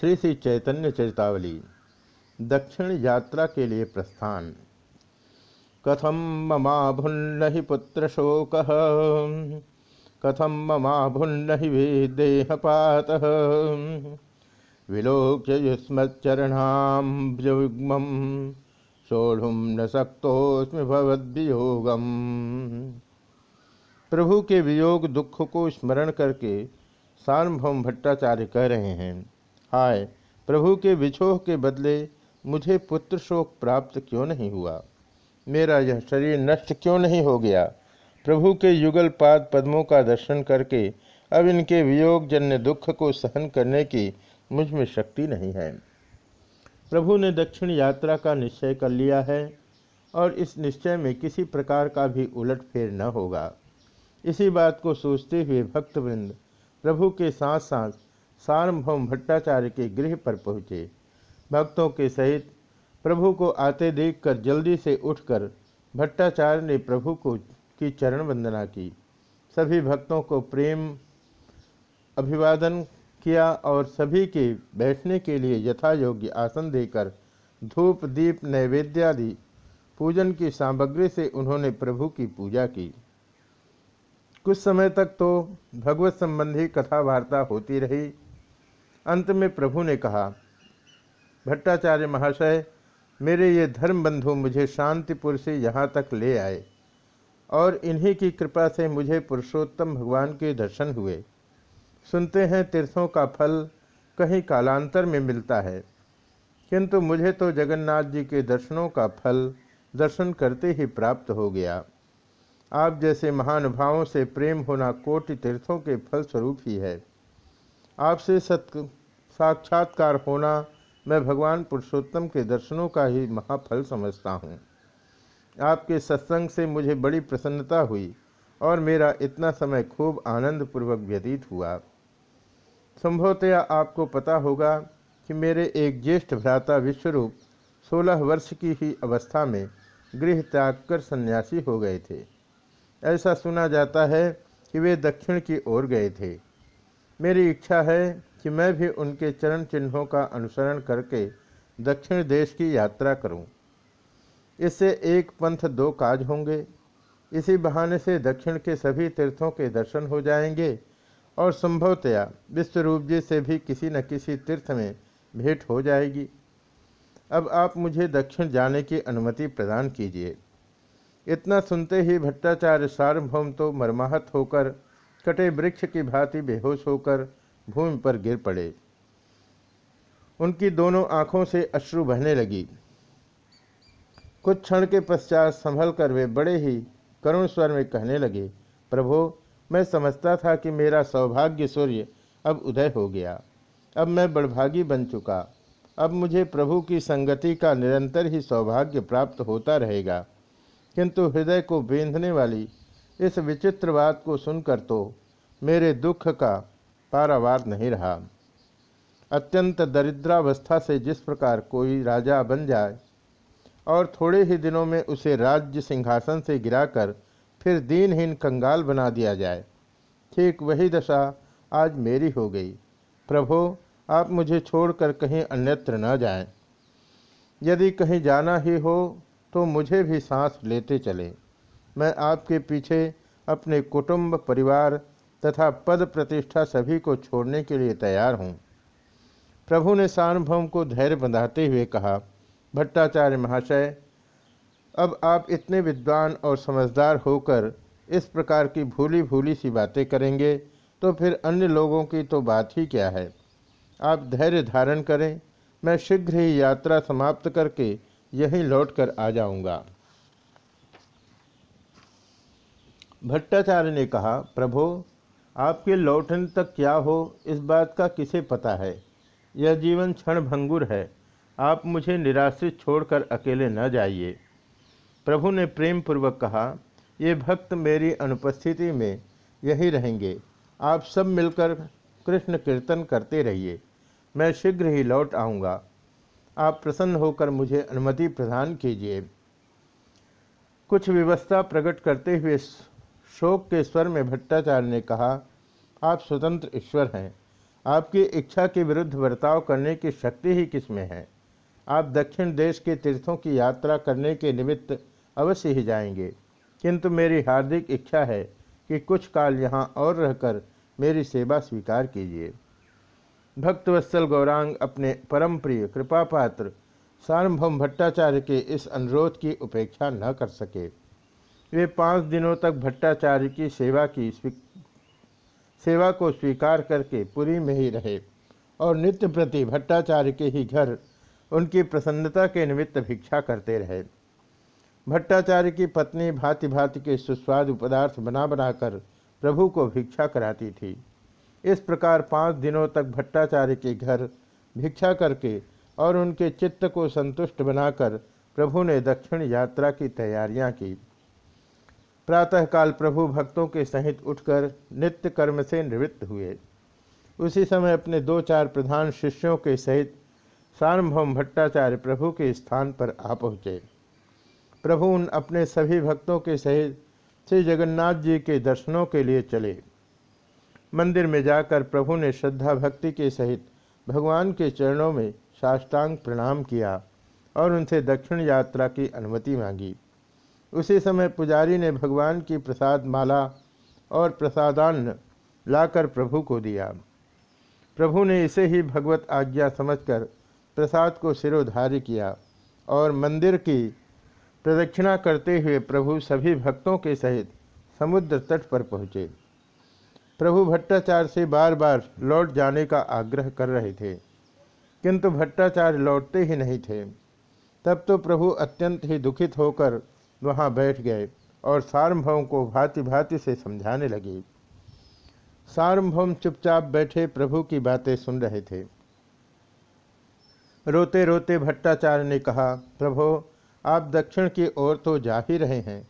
श्री श्री चैतन्य चैतावली दक्षिण यात्रा के लिए प्रस्थान। कथम ममाभुन्न ही पुत्र शोक कथम ममाभुन्न ही देहपात विलोक्य युष्मच्चरणाम्बुग्म सोढ़ुम न शक्तोस्म भवद्वियोगम प्रभु के वियोग दुख को स्मरण करके सार्वभौम भट्टाचार्य कह रहे हैं हाय, प्रभु के विछोह के बदले मुझे पुत्र शोक प्राप्त क्यों नहीं हुआ? मेरा यह शरीर नष्ट क्यों नहीं हो गया? प्रभु के युगल पाद पद्मों का दर्शन करके अब इनके वियोग जन्य दुख को सहन करने की मुझमें शक्ति नहीं है। प्रभु ने दक्षिण यात्रा का निश्चय कर लिया है और इस निश्चय में किसी प्रकार का भी उलटफेर न होगा। इसी बात को सोचते हुए भक्तवृंद, प्रभु के साथ साथ सार्वभौम भट्टाचार्य के गृह पर पहुँचे। भक्तों के सहित प्रभु को आते देखकर जल्दी से उठकर भट्टाचार्य ने प्रभु को की चरण वंदना की। सभी भक्तों को प्रेम, अभिवादन किया और सभी के बैठने के लिए यथा योग्य आसन देकर धूप, दीप नैवेद्यादि पूजन की सामग्री से उन्होंने प्रभु की पूजा की। कुछ समय तक तो भगवत संबंधी कथा वार्ता होती रही। अंत में प्रभु ने कहा, भट्टाचार्य महाशय, मेरे ये धर्म बंधु मुझे शांतिपुर से यहाँ तक ले आए और इन्हीं की कृपा से मुझे पुरुषोत्तम भगवान के दर्शन हुए। सुनते हैं तीर्थों का फल कहीं कालांतर में मिलता है। किंतु मुझे तो जगन्नाथ जी के दर्शनों का फल दर्शन करते ही प्राप्त हो गया। आप जैसे महानुभावों से प्रेम होना कोटि तीर्थों के फल स्वरूप ही है। आपसे सत साक्षात्कार होना मैं भगवान पुरुषोत्तम के दर्शनों का ही महाफल समझता हूँ। आपके सत्संग से मुझे बड़ी प्रसन्नता हुई और मेरा इतना समय खूब आनंदपूर्वक व्यतीत हुआ। संभवतया आपको पता होगा कि मेरे एक ज्येष्ठ भ्राता विश्वरूप सोलह वर्ष की ही अवस्था में गृह त्याग कर सन्यासी हो गए थे। ऐसा सुना जाता है कि वे दक्षिण की ओर गए थे। मेरी इच्छा है कि मैं भी उनके चरण चिन्हों का अनुसरण करके दक्षिण देश की यात्रा करूँ। इससे एक पंथ दो काज होंगे। इसी बहाने से दक्षिण के सभी तीर्थों के दर्शन हो जाएँगे और संभवतया विश्वरूप जी से भी किसी न किसी तीर्थ में भेंट हो जाएगी। अब आप मुझे दक्षिण जाने की अनुमति प्रदान कीजिए। इतना सुनते ही भट्टाचार्य सार्वभौम तो मरमाहत होकर, कटे वृक्ष की भांति बेहोश होकर भूमि पर गिर पड़े। उनकी दोनों आँखों से अश्रु बहने लगी। कुछ क्षण के पश्चात संभल कर वे बड़े ही करुण स्वर में कहने लगे, प्रभो, मैं समझता था कि मेरा सौभाग्य सूर्य अब उदय हो गया। अब मैं बड़भागी बन चुका। अब मुझे प्रभु की संगति का निरंतर ही सौभाग्य प्राप्त होता रहेगा। किंतु हृदय को बेंधने वाली इस विचित्र बात को सुनकर तो मेरे दुख का पारावार नहीं रहा। अत्यंत दरिद्रावस्था से जिस प्रकार कोई राजा बन जाए और थोड़े ही दिनों में उसे राज्य सिंहासन से गिराकर फिर दीनहीन कंगाल बना दिया जाए, ठीक वही दशा आज मेरी हो गई। प्रभो, आप मुझे छोड़कर कहीं अन्यत्र न जाएँ। यदि कहीं जाना ही हो तो मुझे भी सांस लेते चले। मैं आपके पीछे अपने कुटुंब, परिवार तथा पद प्रतिष्ठा सभी को छोड़ने के लिए तैयार हूँ। प्रभु ने सार्वभौम को धैर्य बंधाते हुए कहा, भट्टाचार्य महाशय, अब आप इतने विद्वान और समझदार होकर इस प्रकार की भूली भूली सी बातें करेंगे तो फिर अन्य लोगों की तो बात ही क्या है? आप धैर्य धारण करें, मैं शीघ्र ही यात्रा समाप्त करके यहीं लौटकर आ जाऊँगा। भट्टाचार्य ने कहा, प्रभो आपके लौटने तक क्या हो, इस बात का किसे पता है? यह जीवन क्षण भंगुर है। आप मुझे निराश्रित छोड़कर अकेले न जाइए। प्रभु ने प्रेम पूर्वक कहा, ये भक्त मेरी अनुपस्थिति में यही रहेंगे। आप सब मिलकर कृष्ण कीर्तन करते रहिए। मैं शीघ्र ही लौट आऊँगा। आप प्रसन्न होकर मुझे अनुमति प्रदान कीजिए। कुछ व्यवस्था प्रकट करते हुए शोक के स्वर में भट्टाचार्य ने कहा, आप स्वतंत्र ईश्वर हैं। आपकी इच्छा के विरुद्ध बर्ताव करने की शक्ति ही किसमें है? आप दक्षिण देश के तीर्थों की यात्रा करने के निमित्त अवश्य ही जाएँगे। किंतु मेरी हार्दिक इच्छा है कि कुछ काल यहाँ और रहकर मेरी सेवा स्वीकार कीजिए। भक्तवत्सल गौरांग अपने परम प्रिय कृपा पात्र सार्वभौम भट्टाचार्य के इस अनुरोध की उपेक्षा न कर सके। वे पाँच दिनों तक भट्टाचार्य की सेवा की सेवा को स्वीकार करके पुरी में ही रहे और नित्य प्रति भट्टाचार्य के ही घर उनकी प्रसन्नता के निमित्त भिक्षा करते रहे। भट्टाचार्य की पत्नी भांति भांति के सुस्वादु पदार्थ बना बनाकर प्रभु को भिक्षा कराती थी। इस प्रकार पाँच दिनों तक भट्टाचार्य के घर भिक्षा करके और उनके चित्त को संतुष्ट बनाकर प्रभु ने दक्षिण यात्रा की तैयारियाँ की। प्रातःकाल प्रभु भक्तों के सहित उठकर नित्य कर्म से निवृत्त हुए। उसी समय अपने दो चार प्रधान शिष्यों के सहित सार्वभौम भट्टाचार्य प्रभु के स्थान पर आ पहुँचे। प्रभु उन अपने सभी भक्तों के सहित श्री जगन्नाथ जी के दर्शनों के लिए चले। मंदिर में जाकर प्रभु ने श्रद्धा भक्ति के सहित भगवान के चरणों में साष्टांग प्रणाम किया और उनसे दक्षिण यात्रा की अनुमति मांगी। उसी समय पुजारी ने भगवान की प्रसाद माला और प्रसादान्न लाकर प्रभु को दिया। प्रभु ने इसे ही भगवत आज्ञा समझकर प्रसाद को सिरोधार्य किया और मंदिर की प्रदक्षिणा करते हुए प्रभु सभी भक्तों के सहित समुद्र तट पर पहुँचे। प्रभु भट्टाचार्य से बार बार लौट जाने का आग्रह कर रहे थे, किंतु भट्टाचार्य लौटते ही नहीं थे। तब तो प्रभु अत्यंत ही दुखित होकर वहाँ बैठ गए और सार्वभौम को भांति भांति से समझाने लगे। सार्वभौम चुपचाप बैठे प्रभु की बातें सुन रहे थे। रोते रोते भट्टाचार्य ने कहा, प्रभो, आप दक्षिण की ओर तो जा ही रहे हैं।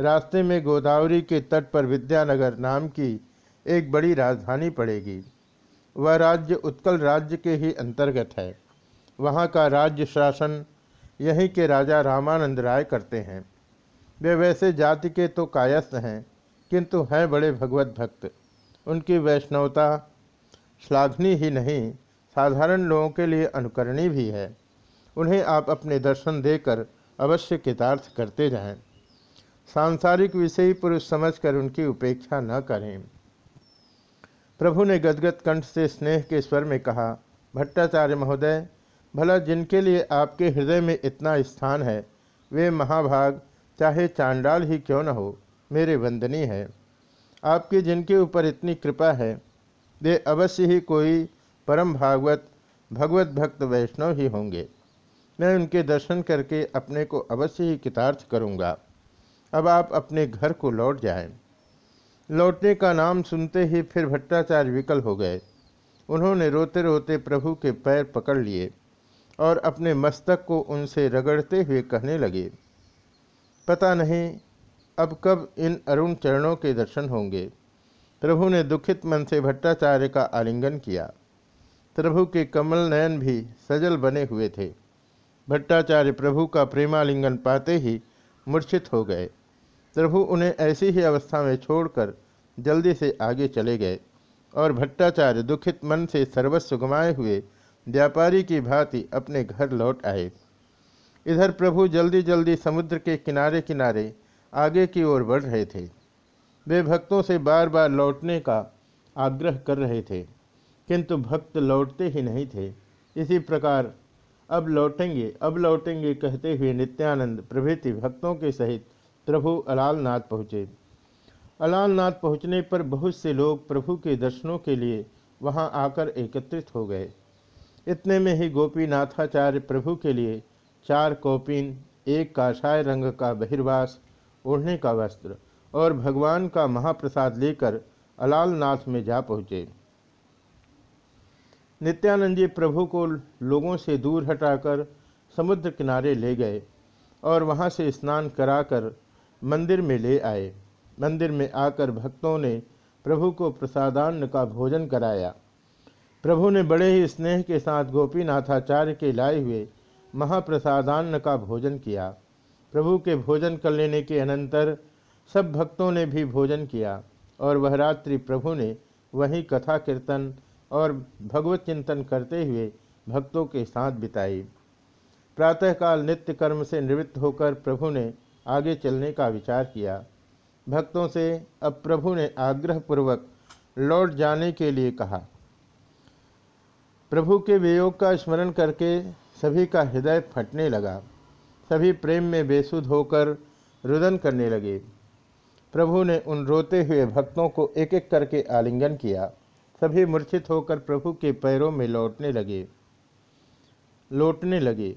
रास्ते में गोदावरी के तट पर विद्यानगर नाम की एक बड़ी राजधानी पड़ेगी। वह राज्य उत्कल राज्य के ही अंतर्गत है। वहाँ का राज्य शासन यहीं के राजा रामानंद राय करते हैं। वे वैसे जाति के तो कायस्थ हैं, किंतु हैं बड़े भगवत भक्त। उनकी वैष्णवता श्लाघनी ही नहीं, साधारण लोगों के लिए अनुकरणीय भी है। उन्हें आप अपने दर्शन देकर अवश्य कितार्थ करते जाएँ। सांसारिक विषयी पुरुष समझकर उनकी उपेक्षा न करें। प्रभु ने गदगद कंठ से स्नेह के स्वर में कहा, भट्टाचार्य महोदय, भला जिनके लिए आपके हृदय में इतना स्थान है, वे महाभाग चाहे चांडाल ही क्यों न हो, मेरे वंदनी है। आपकी जिनके ऊपर इतनी कृपा है, वे अवश्य ही कोई परम भागवत, भगवत भक्त वैष्णव ही होंगे। मैं उनके दर्शन करके अपने को अवश्य ही कितार्थ करूँगा। अब आप अपने घर को लौट जाएँ। लौटने का नाम सुनते ही फिर भट्टाचार्य विकल हो गए। उन्होंने रोते रोते प्रभु के पैर पकड़ लिए और अपने मस्तक को उनसे रगड़ते हुए कहने लगे पता नहीं अब कब इन अरुण चरणों के दर्शन होंगे। प्रभु ने दुखित मन से भट्टाचार्य का आलिंगन किया। प्रभु के कमल नयन भी सजल बने हुए थे। भट्टाचार्य प्रभु का प्रेमालिंगन पाते ही मूर्छित हो गए। प्रभु उन्हें ऐसी ही अवस्था में छोड़कर जल्दी से आगे चले गए और भट्टाचार्य दुखित मन से सर्वस्व गमाए हुए व्यापारी की भांति अपने घर लौट आए। इधर प्रभु जल्दी जल्दी समुद्र के किनारे किनारे आगे की ओर बढ़ रहे थे। वे भक्तों से बार बार लौटने का आग्रह कर रहे थे, किंतु भक्त लौटते ही नहीं थे। इसी प्रकार, अब लौटेंगे अब लौटेंगे कहते हुए नित्यानंद प्रभृति भक्तों के सहित प्रभु अलालनाथ पहुँचे। अलालनाथ पहुँचने पर बहुत से लोग प्रभु के दर्शनों के लिए वहाँ आकर एकत्रित हो गए। इतने में ही गोपीनाथाचार्य प्रभु के लिए चार कौपिन, एक काषाय रंग का बहिर्वास, ओढ़ने का वस्त्र और भगवान का महाप्रसाद लेकर अलालनाथ में जा पहुँचे। नित्यानंद जी प्रभु को लोगों से दूर हटाकर समुद्र किनारे ले गए और वहाँ से स्नान कराकर मंदिर में ले आए। मंदिर में आकर भक्तों ने प्रभु को प्रसादान्न का भोजन कराया। प्रभु ने बड़े ही स्नेह के साथ गोपीनाथाचार्य के लाए हुए महाप्रसादान्न का भोजन किया। प्रभु के भोजन कर लेने के अनंतर सब भक्तों ने भी भोजन किया और वह रात्रि प्रभु ने वहीं कथा कीर्तन और भगवत चिंतन करते हुए भक्तों के साथ बिताई। प्रातःकाल नित्य कर्म से निवृत्त होकर प्रभु ने आगे चलने का विचार किया। भक्तों से अब प्रभु ने आग्रहपूर्वक लौट जाने के लिए कहा। प्रभु के वियोग का स्मरण करके सभी का हृदय फटने लगा। सभी प्रेम में बेसुध होकर रुदन करने लगे। प्रभु ने उन रोते हुए भक्तों को एक एक करके आलिंगन किया। सभी मूर्छित होकर प्रभु के पैरों में लौटने लगे। लौटने लगे।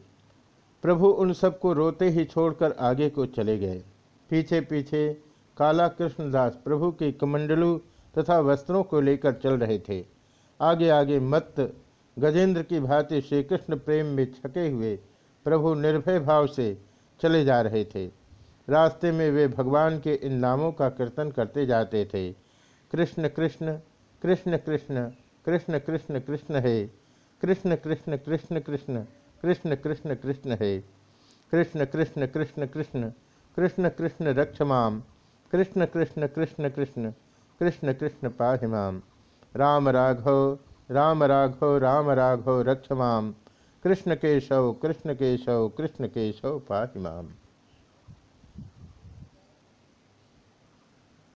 प्रभु उन सबको रोते ही छोड़कर आगे को चले गए। पीछे पीछे काला कृष्णदास प्रभु के कमंडलू तथा वस्त्रों को लेकर चल रहे थे। आगे आगे मत गजेंद्र की भांति श्री कृष्ण प्रेम में छके हुए प्रभु निर्भय भाव से चले जा रहे थे रास्ते में वे भगवान के इन नामों का कीर्तन करते जाते थे कृष्ण कृष्ण कृष्ण कृष्ण कृष्ण कृष्ण कृष्ण है कृष्ण कृष्ण कृष्ण कृष्ण कृष्ण कृष्ण कृष्ण है कृष्ण कृष्ण कृष्ण कृष्ण कृष्ण कृष्ण रक्षमाम कृष्ण कृष्ण कृष्ण कृष्ण कृष्ण कृष्ण पाहिमाम राम राघव राम राघव राम राघव रक्षमाम कृष्ण केशव कृष्ण केशव कृष्ण केशव पाहिमाम